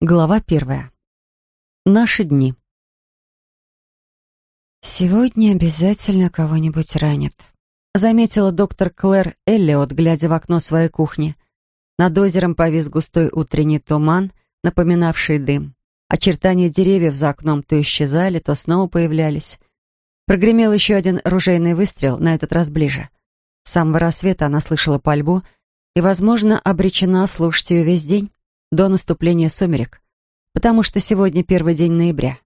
Глава первая. Наши дни. «Сегодня обязательно кого-нибудь ранят», — заметила доктор Клэр Эллиот, глядя в окно своей кухни. Над озером повис густой утренний туман, напоминавший дым. Очертания деревьев за окном то исчезали, то снова появлялись. Прогремел еще один ружейный выстрел, на этот раз ближе. С самого рассвета она слышала пальбу и, возможно, обречена слушать ее весь день до наступления сумерек, потому что сегодня первый день ноября.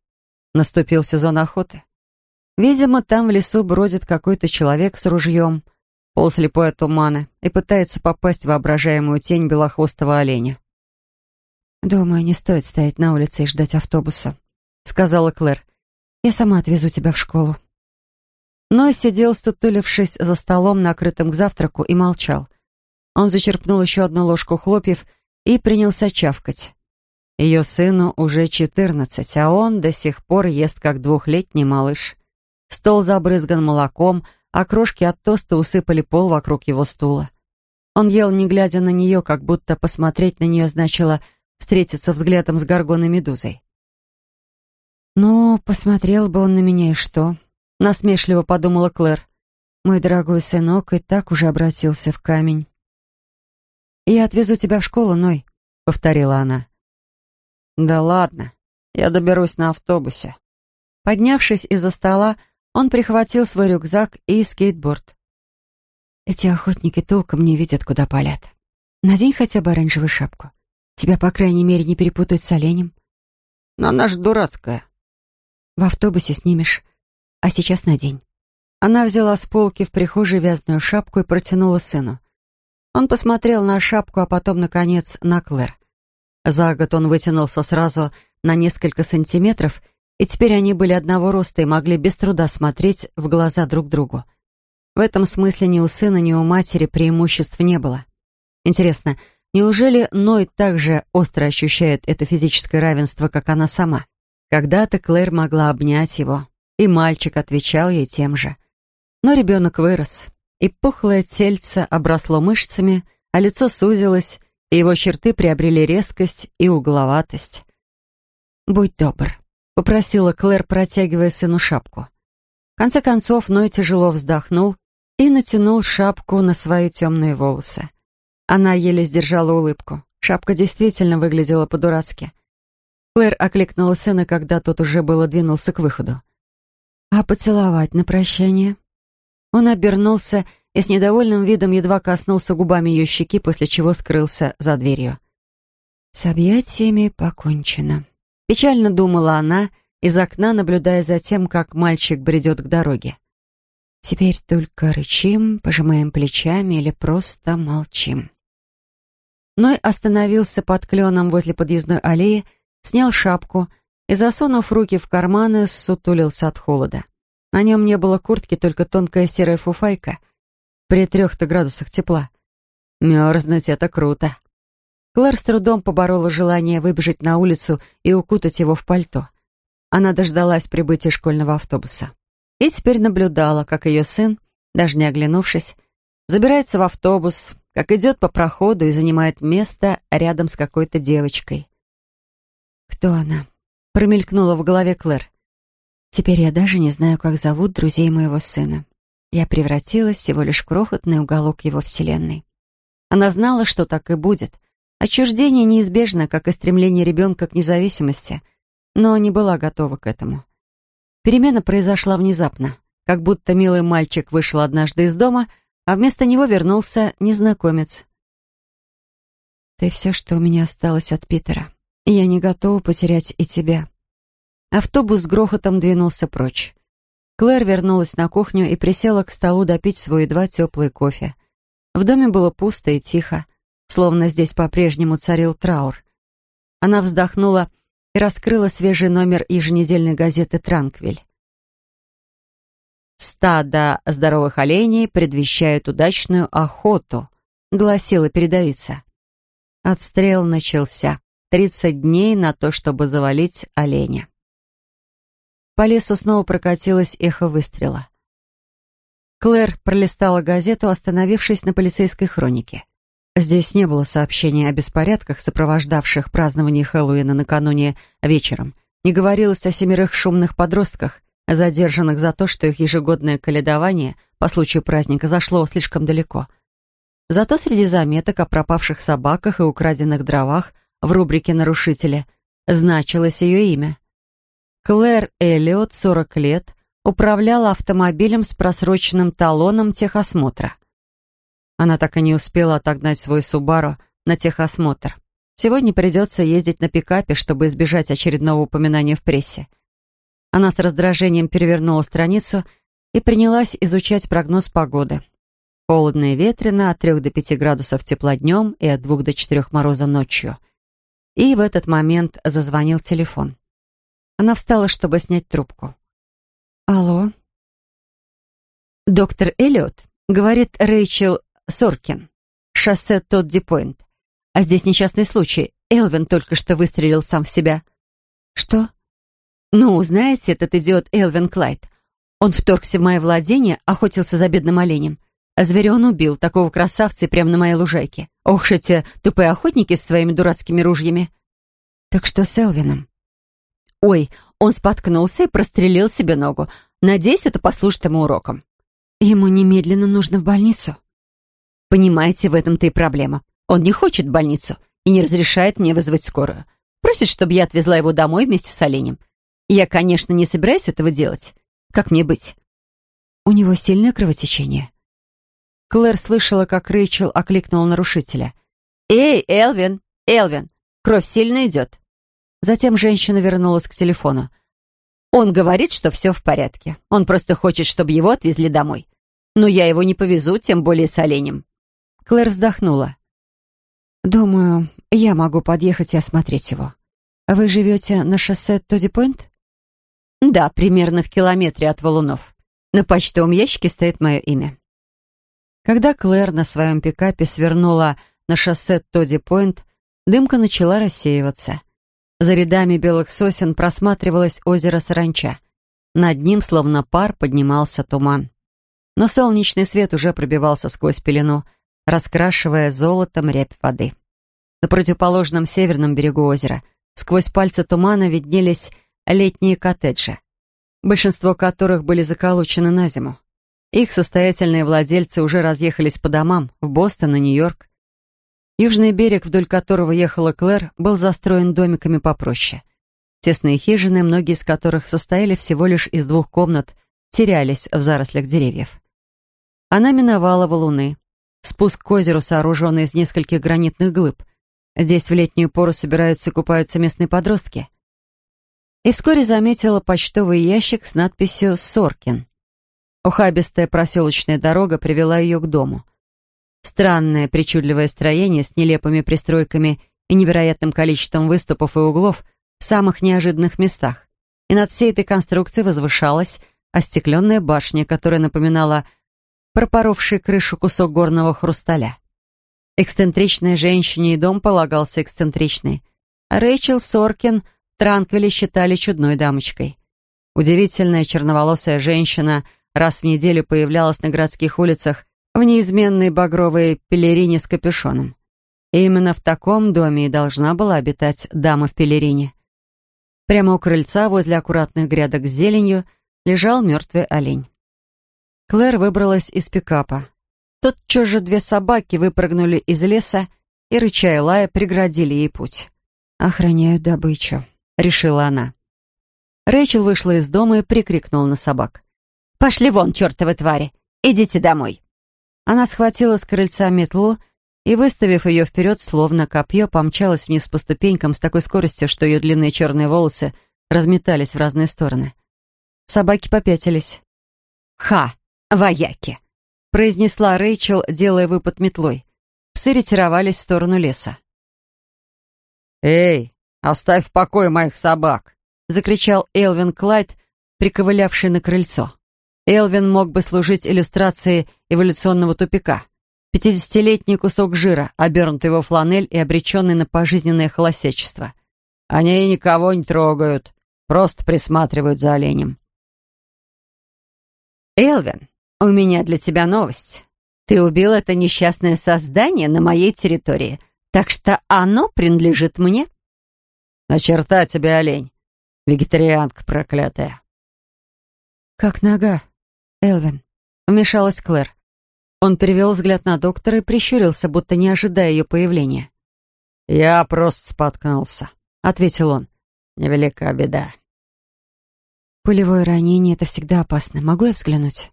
Наступил сезон охоты. Видимо, там в лесу бродит какой-то человек с ружьем, полуслепой от тумана, и пытается попасть в воображаемую тень белохвостого оленя. «Думаю, не стоит стоять на улице и ждать автобуса», — сказала Клэр. «Я сама отвезу тебя в школу». Ной сидел, стутулившись за столом, накрытым к завтраку, и молчал. Он зачерпнул еще одну ложку хлопьев — и принялся чавкать. Ее сыну уже четырнадцать, а он до сих пор ест как двухлетний малыш. Стол забрызган молоком, а крошки от тоста усыпали пол вокруг его стула. Он ел, не глядя на нее, как будто посмотреть на нее значило встретиться взглядом с горгоной медузой. «Ну, посмотрел бы он на меня и что?» — насмешливо подумала Клэр. «Мой дорогой сынок и так уже обратился в камень». «Я отвезу тебя в школу, Ной», — повторила она. «Да ладно, я доберусь на автобусе». Поднявшись из-за стола, он прихватил свой рюкзак и скейтборд. «Эти охотники толком не видят, куда палят. Надень хотя бы оранжевую шапку. Тебя, по крайней мере, не перепутают с оленем». «Но она ж дурацкая». «В автобусе снимешь. А сейчас надень». Она взяла с полки в прихожей вязаную шапку и протянула сыну. Он посмотрел на шапку, а потом, наконец, на Клэр. За год он вытянулся сразу на несколько сантиметров, и теперь они были одного роста и могли без труда смотреть в глаза друг другу. В этом смысле ни у сына, ни у матери преимуществ не было. Интересно, неужели Ной также остро ощущает это физическое равенство, как она сама? Когда-то Клэр могла обнять его, и мальчик отвечал ей тем же. Но ребенок вырос и пухлое тельце обросло мышцами, а лицо сузилось, и его черты приобрели резкость и угловатость. «Будь добр», — попросила Клэр, протягивая сыну шапку. В конце концов, Ной тяжело вздохнул и натянул шапку на свои темные волосы. Она еле сдержала улыбку. Шапка действительно выглядела по-дурацки. Клэр окликнула сына, когда тот уже было двинулся к выходу. «А поцеловать на прощание?» Он обернулся и с недовольным видом едва коснулся губами ее щеки, после чего скрылся за дверью. «С объятиями покончено», — печально думала она, из окна наблюдая за тем, как мальчик бредет к дороге. «Теперь только рычим, пожимаем плечами или просто молчим». Ной остановился под кленом возле подъездной аллеи, снял шапку и, засунув руки в карманы, сутулился от холода. На нем не было куртки, только тонкая серая фуфайка. При трех-то градусах тепла. Мерзнуть — это круто. Клэр с трудом поборола желание выбежать на улицу и укутать его в пальто. Она дождалась прибытия школьного автобуса. И теперь наблюдала, как ее сын, даже не оглянувшись, забирается в автобус, как идет по проходу и занимает место рядом с какой-то девочкой. «Кто она?» — промелькнула в голове Клэр. Теперь я даже не знаю, как зовут друзей моего сына. Я превратилась всего лишь в крохотный уголок его вселенной. Она знала, что так и будет. Отчуждение неизбежно, как и стремление ребенка к независимости, но не была готова к этому. Перемена произошла внезапно, как будто милый мальчик вышел однажды из дома, а вместо него вернулся незнакомец. «Ты все, что у меня осталось от Питера, и я не готова потерять и тебя», Автобус с грохотом двинулся прочь. Клэр вернулась на кухню и присела к столу допить свой едва теплый кофе. В доме было пусто и тихо, словно здесь по-прежнему царил траур. Она вздохнула и раскрыла свежий номер еженедельной газеты «Транквиль». «Стадо здоровых оленей предвещают удачную охоту», — гласила передовица. Отстрел начался. Тридцать дней на то, чтобы завалить оленя. По лесу снова прокатилось эхо выстрела. Клэр пролистала газету, остановившись на полицейской хронике. Здесь не было сообщений о беспорядках, сопровождавших празднование Хэллоуина накануне вечером. Не говорилось о семерых шумных подростках, задержанных за то, что их ежегодное каледование по случаю праздника зашло слишком далеко. Зато среди заметок о пропавших собаках и украденных дровах в рубрике «Нарушители» значилось ее имя. Клэр Эллиот, 40 лет, управляла автомобилем с просроченным талоном техосмотра. Она так и не успела отогнать свой Субару на техосмотр. Сегодня придется ездить на пикапе, чтобы избежать очередного упоминания в прессе. Она с раздражением перевернула страницу и принялась изучать прогноз погоды. Холодно и ветрено, от 3 до 5 градусов тепла днем и от 2 до 4 мороза ночью. И в этот момент зазвонил телефон. Она встала, чтобы снять трубку. «Алло?» «Доктор Эллиот?» — говорит Рэйчел Соркин. «Шоссе Тодди-Пойнт. А здесь несчастный случай. Элвин только что выстрелил сам в себя». «Что?» «Ну, знаете, этот идиот Элвин Клайд. Он вторгся в мое владение, охотился за бедным оленем. А зверя он убил, такого красавца, прямо на моей лужайке. Ох, эти тупые охотники с своими дурацкими ружьями». «Так что с Элвином?» «Ой, он споткнулся и прострелил себе ногу. Надеюсь, это послужит ему уроком». «Ему немедленно нужно в больницу». «Понимаете, в этом-то и проблема. Он не хочет в больницу и не разрешает мне вызвать скорую. Просит, чтобы я отвезла его домой вместе с оленем. Я, конечно, не собираюсь этого делать. Как мне быть? У него сильное кровотечение. Клэр слышала, как Рэйчел окликнула нарушителя. «Эй, Элвин! Элвин! Кровь сильно идет!» Затем женщина вернулась к телефону. «Он говорит, что все в порядке. Он просто хочет, чтобы его отвезли домой. Но я его не повезу, тем более с оленем». Клэр вздохнула. «Думаю, я могу подъехать и осмотреть его. Вы живете на шоссе Тодди-Пойнт?» Да, примерно в километре от валунов. На почтовом ящике стоит мое имя. Когда Клэр на своем пикапе свернула на шоссе Тодди-Пойнт, дымка начала рассеиваться. За рядами белых сосен просматривалось озеро Саранча. Над ним, словно пар, поднимался туман. Но солнечный свет уже пробивался сквозь пелену, раскрашивая золотом рябь воды. На противоположном северном берегу озера сквозь пальцы тумана виднелись летние коттеджи, большинство которых были заколочены на зиму. Их состоятельные владельцы уже разъехались по домам в Бостон и Нью-Йорк. Южный берег, вдоль которого ехала Клэр, был застроен домиками попроще. Тесные хижины, многие из которых состояли всего лишь из двух комнат, терялись в зарослях деревьев. Она миновала валуны. Спуск к озеру, сооруженный из нескольких гранитных глыб. Здесь в летнюю пору собираются и купаются местные подростки и вскоре заметила почтовый ящик с надписью «Соркин». Ухабистая проселочная дорога привела ее к дому. Странное причудливое строение с нелепыми пристройками и невероятным количеством выступов и углов в самых неожиданных местах. И над всей этой конструкцией возвышалась остекленная башня, которая напоминала пропоровший крышу кусок горного хрусталя. Эксцентричной женщине и дом полагался эксцентричный. А Рэйчел Соркин — Транквили считали чудной дамочкой. Удивительная черноволосая женщина раз в неделю появлялась на городских улицах в неизменной багровой пелерине с капюшоном. И именно в таком доме и должна была обитать дама в пелерине. Прямо у крыльца, возле аккуратных грядок с зеленью, лежал мертвый олень. Клэр выбралась из пикапа. Тотчас же две собаки выпрыгнули из леса и, рыча и лая, преградили ей путь. «Охраняют добычу», решила она. Рэйчел вышла из дома и прикрикнула на собак. «Пошли вон, чертовы твари! Идите домой!» Она схватила с крыльца метлу и, выставив ее вперед, словно копье, помчалась вниз по ступенькам с такой скоростью, что ее длинные черные волосы разметались в разные стороны. Собаки попятились. «Ха! Вояки!» — произнесла Рэйчел, делая выпад метлой. Псы ретировались в сторону леса. «Эй, «Оставь в покое моих собак!» — закричал Элвин Клайд, приковылявший на крыльцо. Элвин мог бы служить иллюстрацией эволюционного тупика. Пятидесятилетний кусок жира, обернутый его фланель и обреченный на пожизненное холосечество. «Они никого не трогают, просто присматривают за оленем». «Элвин, у меня для тебя новость. Ты убил это несчастное создание на моей территории, так что оно принадлежит мне. На черта тебе, олень. Вегетарианка проклятая. Как нога, Элвин. Вмешалась Клэр. Он перевел взгляд на доктора и прищурился, будто не ожидая ее появления. «Я просто споткнулся», — ответил он. «Невелика беда». «Пулевое ранение — это всегда опасно. Могу я взглянуть?»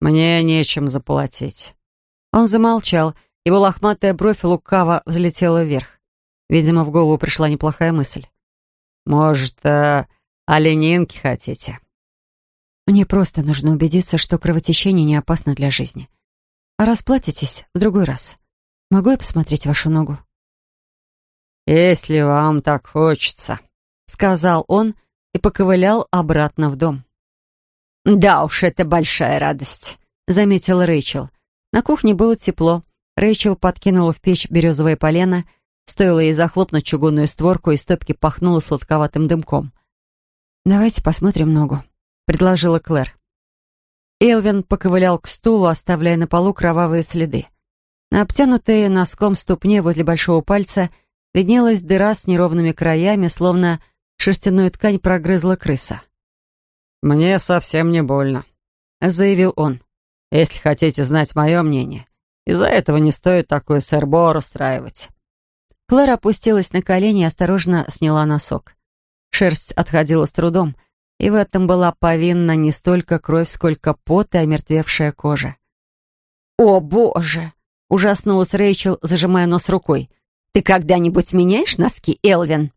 «Мне нечем заплатить». Он замолчал. Его лохматая бровь лукаво взлетела вверх. Видимо, в голову пришла неплохая мысль. «Может, э, оленинки хотите?» «Мне просто нужно убедиться, что кровотечение не опасно для жизни. А расплатитесь в другой раз. Могу я посмотреть вашу ногу?» «Если вам так хочется», — сказал он и поковылял обратно в дом. «Да уж, это большая радость», — заметила Рэйчел. На кухне было тепло. Рэйчел подкинула в печь березовое полено, стоило ей захлопнуть чугунную створку, и стопки пахнуло сладковатым дымком. «Давайте посмотрим ногу», — предложила Клэр. Элвин поковылял к стулу, оставляя на полу кровавые следы. На обтянутой носком ступне возле большого пальца виднелась дыра с неровными краями, словно шерстяную ткань прогрызла крыса. «Мне совсем не больно», — заявил он. «Если хотите знать мое мнение, из-за этого не стоит такой сэрбор устраивать». Клэр опустилась на колени и осторожно сняла носок. Шерсть отходила с трудом, и в этом была повинна не столько кровь, сколько пот и омертвевшая кожа. «О, боже!» — ужаснулась Рэйчел, зажимая нос рукой. «Ты когда-нибудь меняешь носки, Элвин?»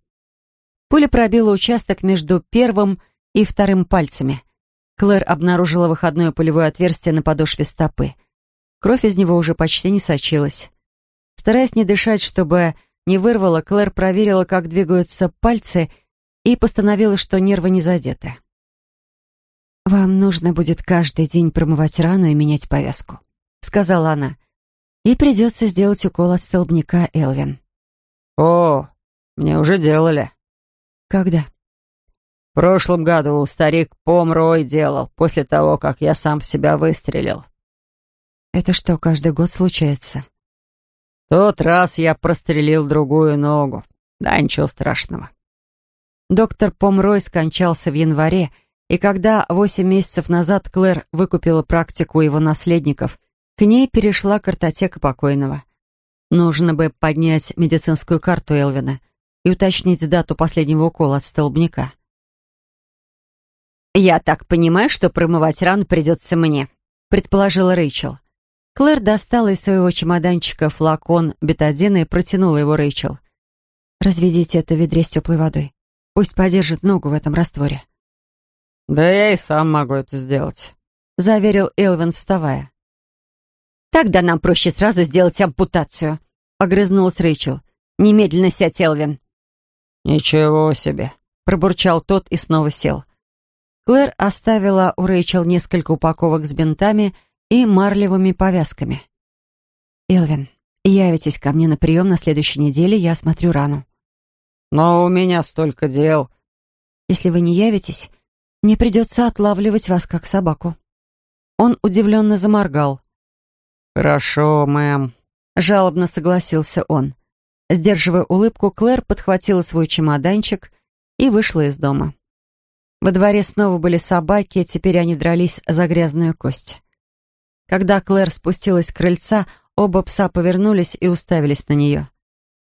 Пуля пробила участок между первым и вторым пальцами. Клэр обнаружила выходное пулевое отверстие на подошве стопы. Кровь из него уже почти не сочилась. Стараясь не дышать, чтобы не вырвало, Клэр проверила, как двигаются пальцы, и постановила, что нервы не задеты. «Вам нужно будет каждый день промывать рану и менять повязку», — сказала она. «И придется сделать укол от столбняка, Элвин». «О, мне уже делали». «Когда?» «В прошлом году старик Помрой делал, после того, как я сам в себя выстрелил». «Это что, каждый год случается?» «Тот раз я прострелил другую ногу. Да, ничего страшного». Доктор Помрой скончался в январе, и когда восемь месяцев назад Клэр выкупила практику его наследников, к ней перешла картотека покойного. Нужно бы поднять медицинскую карту Элвина и уточнить дату последнего укола от столбняка. «Я так понимаю, что промывать рану придется мне», — предположила Рэйчел. Клэр достала из своего чемоданчика флакон бетадина и протянула его Рэйчел. «Разведите это в ведре с теплой водой. Пусть подержит ногу в этом растворе». «Да я и сам могу это сделать», — заверил Элвин, вставая. «Тогда нам проще сразу сделать ампутацию», — огрызнулась Рэйчел. «Немедленно сядь, Элвин». «Ничего себе», — пробурчал тот и снова сел. Клэр оставила у Рэйчел несколько упаковок с бинтами и марлевыми повязками. «Элвин, явитесь ко мне на прием на следующей неделе, я осмотрю рану». «Но у меня столько дел». «Если вы не явитесь, мне придется отлавливать вас, как собаку». Он удивленно заморгал. «Хорошо, мэм», — жалобно согласился он. Сдерживая улыбку, Клэр подхватила свой чемоданчик и вышла из дома. Во дворе снова были собаки, теперь они дрались за грязную кость. Когда Клэр спустилась с крыльца, оба пса повернулись и уставились на нее.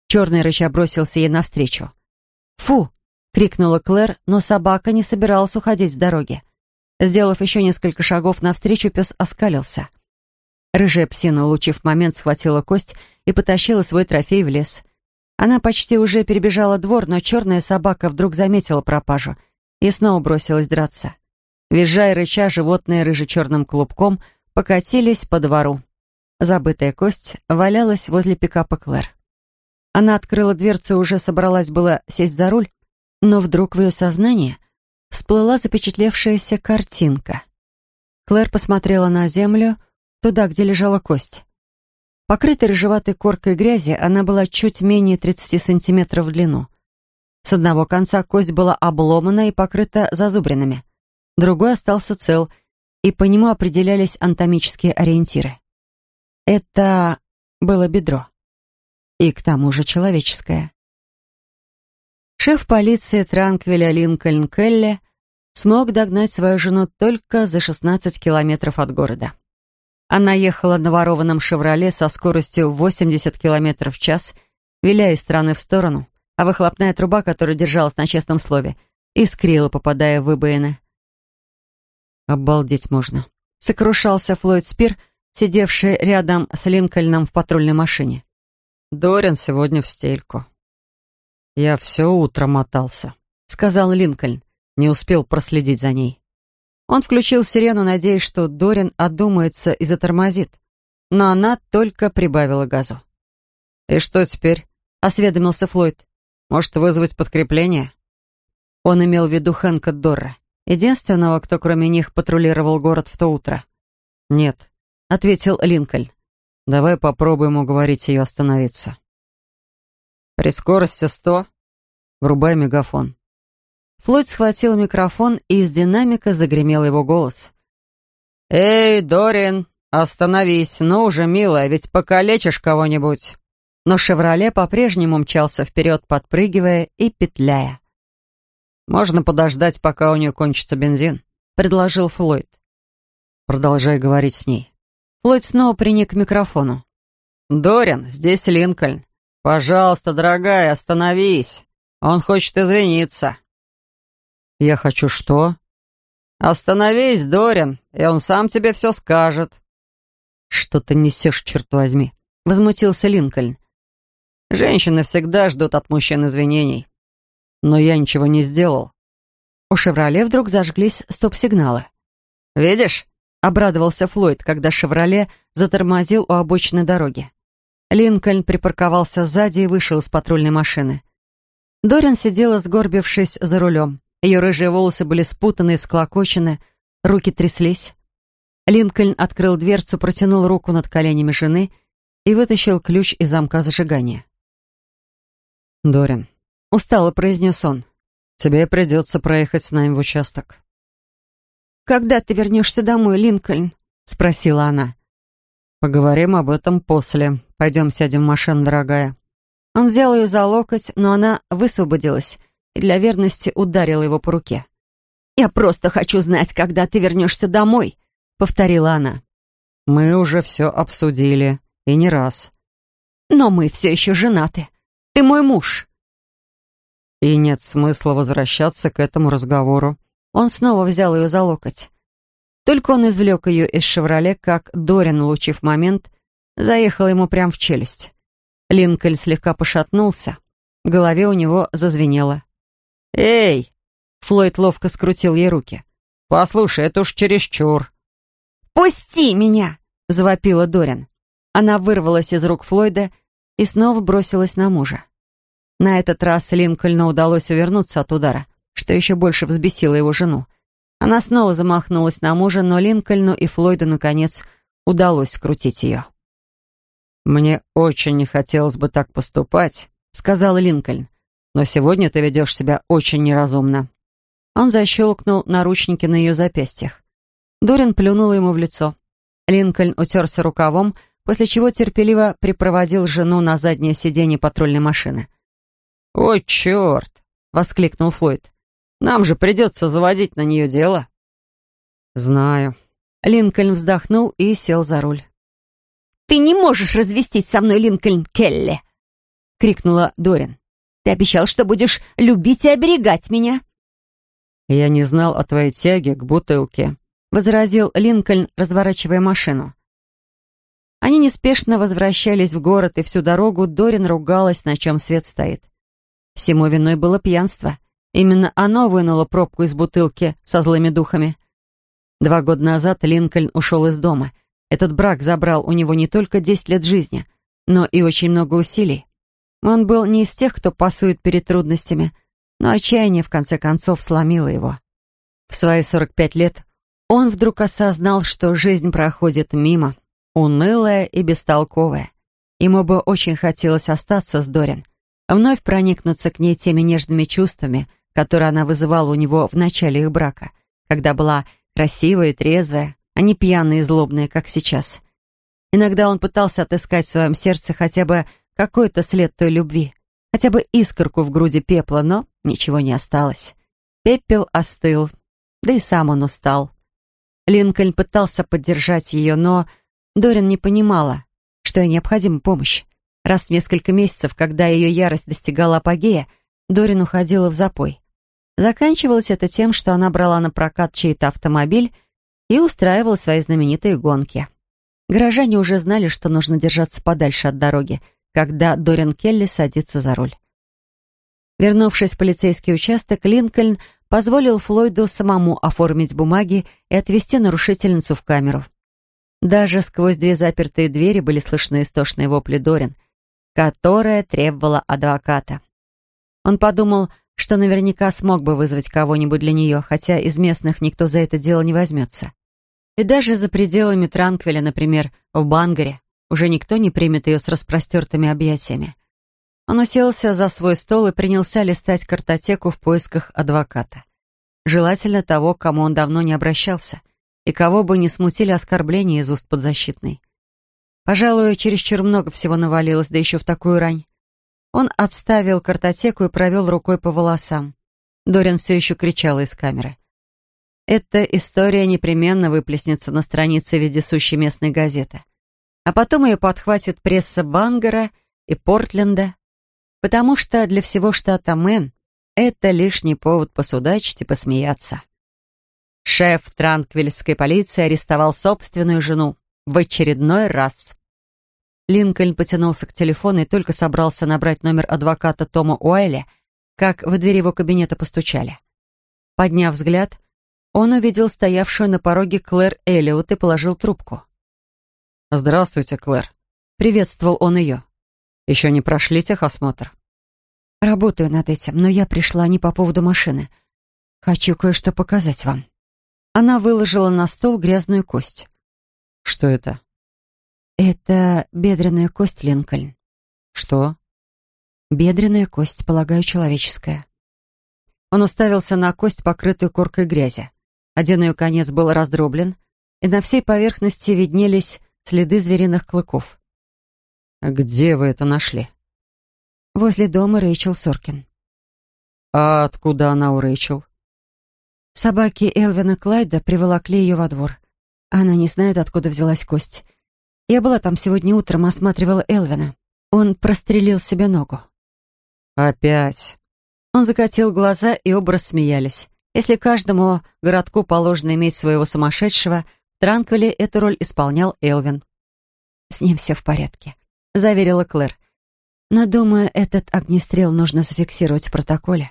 Черный рыча бросился ей навстречу. «Фу!» — крикнула Клэр, но собака не собиралась уходить с дороги. Сделав еще несколько шагов навстречу, пес оскалился. Рыжая псина, улучив момент, схватила кость и потащила свой трофей в лес. Она почти уже перебежала двор, но черная собака вдруг заметила пропажу и снова бросилась драться. Визжая рыча, животные рыже-черным клубком покатились по двору. Забытая кость валялась возле пикапа Клэр. Она открыла дверцу и уже собралась было сесть за руль, но вдруг в ее сознание всплыла запечатлевшаяся картинка. Клэр посмотрела на землю, туда, где лежала кость. Покрытая рыжеватой коркой грязи, она была чуть менее 30 сантиметров в длину. С одного конца кость была обломана и покрыта зазубринами. Другой остался цел, и по нему определялись анатомические ориентиры. Это было бедро. И к тому же человеческое. Шеф полиции Транквиля Линкольн Келли смог догнать свою жену только за 16 километров от города. Она ехала на ворованном «Шевроле» со скоростью 80 километров в час, виляя из стороны в сторону, а выхлопная труба, которая держалась на честном слове, искрила, попадая в выбоины. «Обалдеть можно», — сокрушался Флойд Спир, сидевший рядом с Линкольном в патрульной машине. «Дорин сегодня в стельку». «Я все утро мотался», — сказал Линкольн. Не успел проследить за ней. Он включил сирену, надеясь, что Дорин одумается и затормозит. Но она только прибавила газу. «И что теперь?» — осведомился Флойд. «Может, вызвать подкрепление?» Он имел в виду Хэнка Дорра, единственного, кто кроме них патрулировал город в то утро. «Нет», — ответил Линкольн. «Давай попробуем уговорить ее остановиться». «При скорости сто?» «Врубай мегафон». Флойд схватил микрофон, и из динамика загремел его голос. «Эй, Дорин, остановись, ну уже, милая, ведь покалечишь кого-нибудь». Но «Шевроле» по-прежнему мчался вперед, подпрыгивая и петляя. «Можно подождать, пока у нее кончится бензин», — предложил Флойд. «Продолжай говорить с ней». Флойд снова приник к микрофону. «Дорин, здесь Линкольн. Пожалуйста, дорогая, остановись. Он хочет извиниться». «Я хочу что?» «Остановись, Дорин, и он сам тебе все скажет». «Что ты несешь, черт возьми?» — возмутился Линкольн. «Женщины всегда ждут от мужчин извинений. Но я ничего не сделал». У «Шевроле» вдруг зажглись стоп-сигналы. «Видишь?» — обрадовался Флойд, когда «Шевроле» затормозил у обочины дороги. Линкольн припарковался сзади и вышел из патрульной машины. Дорин сидела, сгорбившись за рулем. Ее рыжие волосы были спутаны и всклокочены, руки тряслись. Линкольн открыл дверцу, протянул руку над коленями жены и вытащил ключ из замка зажигания. «Дорин», — устало произнес он, — «тебе придется проехать с нами в участок». «Когда ты вернешься домой, Линкольн?» — спросила она. «Поговорим об этом после. Пойдем сядем в машину, дорогая». Он взял ее за локоть, но она высвободилась и для верности ударила его по руке. «Я просто хочу знать, когда ты вернешься домой», — повторила она. «Мы уже все обсудили, и не раз». «Но мы все еще женаты. Ты мой муж». И нет смысла возвращаться к этому разговору. Он снова взял ее за локоть. Только он извлек ее из «Шевроле», как Дорин, улучив момент, заехал ему прямо в челюсть. Линкольн слегка пошатнулся. В голове у него зазвенело. «Эй!» Флойд ловко скрутил ей руки. «Послушай, это уж чересчур». «Пусти меня!» — завопила Дорин. Она вырвалась из рук Флойда и снова бросилась на мужа. На этот раз Линкольну удалось увернуться от удара, что еще больше взбесило его жену. Она снова замахнулась на мужа, но Линкольну и Флойду, наконец, удалось скрутить ее. «Мне очень не хотелось бы так поступать», — сказал Линкольн. Но сегодня ты ведешь себя очень неразумно». Он защелкнул наручники на ее запястьях. Дорин плюнула ему в лицо. Линкольн утерся рукавом, после чего терпеливо припроводил жену на заднее сиденье патрульной машины. «О, черт!» — воскликнул Флойд. «Нам же придется заводить на нее дело». «Знаю». Линкольн вздохнул и сел за руль. «Ты не можешь развестись со мной, Линкольн Келли!» — крикнула Дорин. Ты обещал, что будешь любить и оберегать меня». «Я не знал о твоей тяге к бутылке», — возразил Линкольн, разворачивая машину. Они неспешно возвращались в город, и всю дорогу Дорин ругалась, на чем свет стоит. Всему виной было пьянство. Именно оно вынуло пробку из бутылки со злыми духами. Два года назад Линкольн ушел из дома. Этот брак забрал у него не только десять лет жизни, но и очень много усилий. Он был не из тех, кто пасует перед трудностями, но отчаяние, в конце концов, сломило его. В свои 45 лет он вдруг осознал, что жизнь проходит мимо, унылая и бестолковая. Ему бы очень хотелось остаться с Дорин, вновь проникнуться к ней теми нежными чувствами, которые она вызывала у него в начале их брака, когда была красивая и трезвая, а не пьяная и злобная, как сейчас. Иногда он пытался отыскать в своем сердце хотя бы какой-то след той любви, хотя бы искорку в груди пепла, но ничего не осталось. Пепел остыл, да и сам он устал. Линкольн пытался поддержать ее, но Дорин не понимала, что ей необходима помощь. Раз в несколько месяцев, когда ее ярость достигала апогея, Дорин уходила в запой. Заканчивалось это тем, что она брала на прокат чей-то автомобиль и устраивала свои знаменитые гонки. Горожане уже знали, что нужно держаться подальше от дороги, когда Дорин Келли садится за руль. Вернувшись в полицейский участок, Линкольн позволил Флойду самому оформить бумаги и отвезти нарушительницу в камеру. Даже сквозь две запертые двери были слышны истошные вопли Дорин, которая требовала адвоката. Он подумал, что наверняка смог бы вызвать кого-нибудь для нее, хотя из местных никто за это дело не возьмется. И даже за пределами Транквиля, например, в Бангаре, уже никто не примет ее с распростертыми объятиями. Он уселся за свой стол и принялся листать картотеку в поисках адвоката. Желательно того, к кому он давно не обращался, и кого бы не смутили оскорбления из уст подзащитной. Пожалуй, чересчур много всего навалилось, да еще в такую рань. Он отставил картотеку и провел рукой по волосам. Дорин все еще кричала из камеры. Эта история непременно выплеснется на странице вездесущей местной газеты. А потом ее подхватит пресса Бангара и Портленда, потому что для всего штата Мэн это лишний повод посудачить и посмеяться. Шеф Транквильской полиции арестовал собственную жену в очередной раз. Линкольн потянулся к телефону и только собрался набрать номер адвоката Тома Уайля, как в двери его кабинета постучали. Подняв взгляд, он увидел стоявшую на пороге Клэр Эллиот и положил трубку. «Здравствуйте, Клэр», — приветствовал он ее. «Еще не прошли техосмотр?» «Работаю над этим, но я пришла не по поводу машины. Хочу кое-что показать вам». Она выложила на стол грязную кость. «Что это?» «Это бедренная кость, Линкольн». «Что?» «Бедренная кость, полагаю, человеческая». Он уставился на кость, покрытую коркой грязи. Один ее конец был раздроблен, и на всей поверхности виднелись следы звериных клыков. «Где вы это нашли?» «Возле дома Рэйчел Соркин». «А откуда она у Рэйчел?» Собаки Элвина Клайда приволокли ее во двор. Она не знает, откуда взялась кость. Я была там сегодня утром, осматривала Элвина. Он прострелил себе ногу. «Опять?» Он закатил глаза, и оба рассмеялись. Если каждому городку положено иметь своего сумасшедшего, в Транквиле эту роль исполнял Элвин. «С ним все в порядке», — заверила Клэр. «Но, думаю, этот огнестрел нужно зафиксировать в протоколе».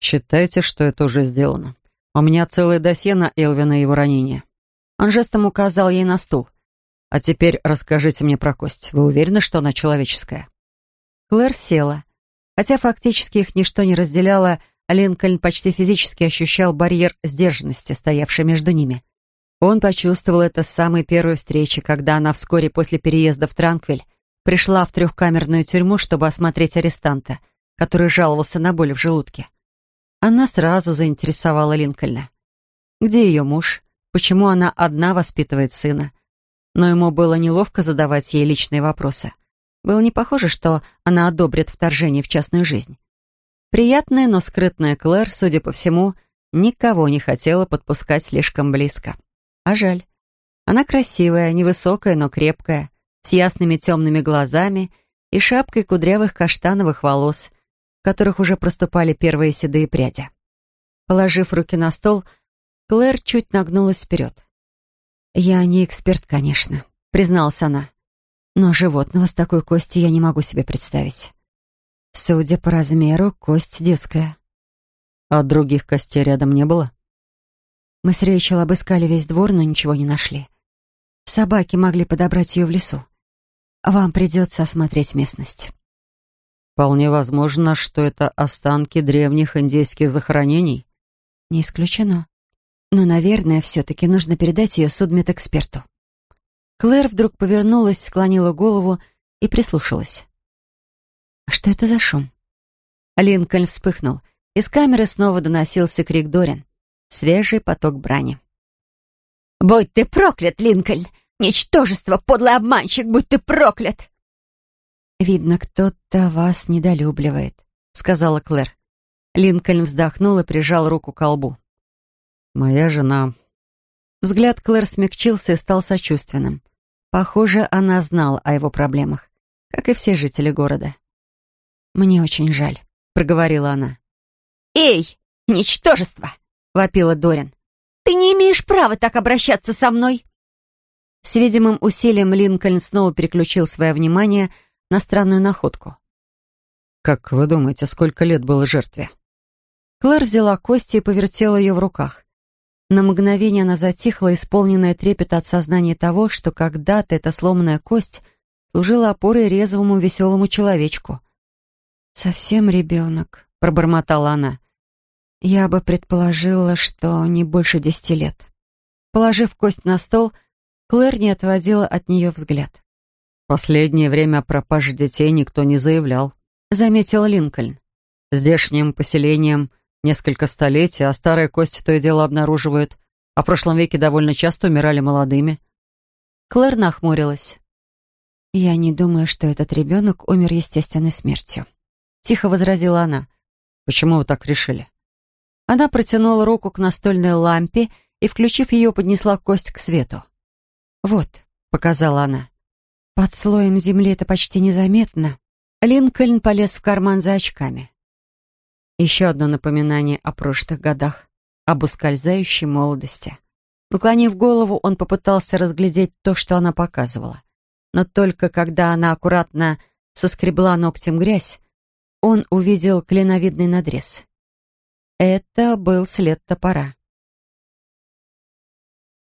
«Считайте, что это уже сделано. У меня целое досье на Элвина и его ранение». Он жестом указал ей на стул. А теперь расскажите мне про кость. Вы уверены, что она человеческая?» Клэр села. Хотя фактически их ничто не разделяло, Линкольн почти физически ощущал барьер сдержанности, стоявший между ними. Он почувствовал это с самой первой встречи, когда она вскоре после переезда в Транквиль пришла в трехкамерную тюрьму, чтобы осмотреть арестанта, который жаловался на боль в желудке. Она сразу заинтересовала Линкольна. Где ее муж? Почему она одна воспитывает сына? Но ему было неловко задавать ей личные вопросы. Было не похоже, что она одобрит вторжение в частную жизнь. Приятная, но скрытная Клэр, судя по всему, никого не хотела подпускать слишком близко. А жаль. Она красивая, невысокая, но крепкая, с ясными темными глазами и шапкой кудрявых каштановых волос, в которых уже проступали первые седые пряди. Положив руки на стол, Клэр чуть нагнулась вперед. «Я не эксперт, конечно», — призналась она. «Но животного с такой костью я не могу себе представить. Судя по размеру, кость детская». «А других костей рядом не было?» Мы с Рэйчел обыскали весь двор, но ничего не нашли. Собаки могли подобрать ее в лесу. Вам придется осмотреть местность. Вполне возможно, что это останки древних индейских захоронений. Не исключено. Но, наверное, все-таки нужно передать ее судмедэксперту. Клэр вдруг повернулась, склонила голову и прислушалась. «А что это за шум?» Линкольн вспыхнул. Из камеры снова доносился крик Дорин. Свежий поток брани. «Будь ты проклят, Линкольн! Ничтожество, подлый обманщик, будь ты проклят!» «Видно, кто-то вас недолюбливает», — сказала Клэр. Линкольн вздохнул и прижал руку к колбу. «Моя жена...» Взгляд Клэр смягчился и стал сочувственным. Похоже, она знала о его проблемах, как и все жители города. «Мне очень жаль», — проговорила она. «Эй, ничтожество!» — вопила Дорин. «Ты не имеешь права так обращаться со мной!» С видимым усилием Линкольн снова переключил свое внимание на странную находку. «Как вы думаете, сколько лет было жертве?» Клэр взяла кости и повертела ее в руках. На мгновение она затихла, исполненная трепета от сознания того, что когда-то эта сломанная кость служила опорой резвому веселому человечку. «Совсем ребенок», — пробормотала она. «Я бы предположила, что не больше десяти лет». Положив кость на стол, Клэр не отводила от нее взгляд. «Последнее время о пропаже детей никто не заявлял», — заметил Линкольн. «Здешним поселением несколько столетий, а старые кости то и дело обнаруживают. А в прошлом веке довольно часто умирали молодыми». Клэр нахмурилась. «Я не думаю, что этот ребенок умер естественной смертью», — тихо возразила она. «Почему вы так решили?» Она протянула руку к настольной лампе и, включив ее, поднесла кость к свету. «Вот», — показала она. «Под слоем земли это почти незаметно». Линкольн полез в карман за очками. Еще одно напоминание о прошлых годах, об ускользающей молодости. Наклонив голову, он попытался разглядеть то, что она показывала. Но только когда она аккуратно соскребла ногтем грязь, он увидел клиновидный надрез. Это был след топора.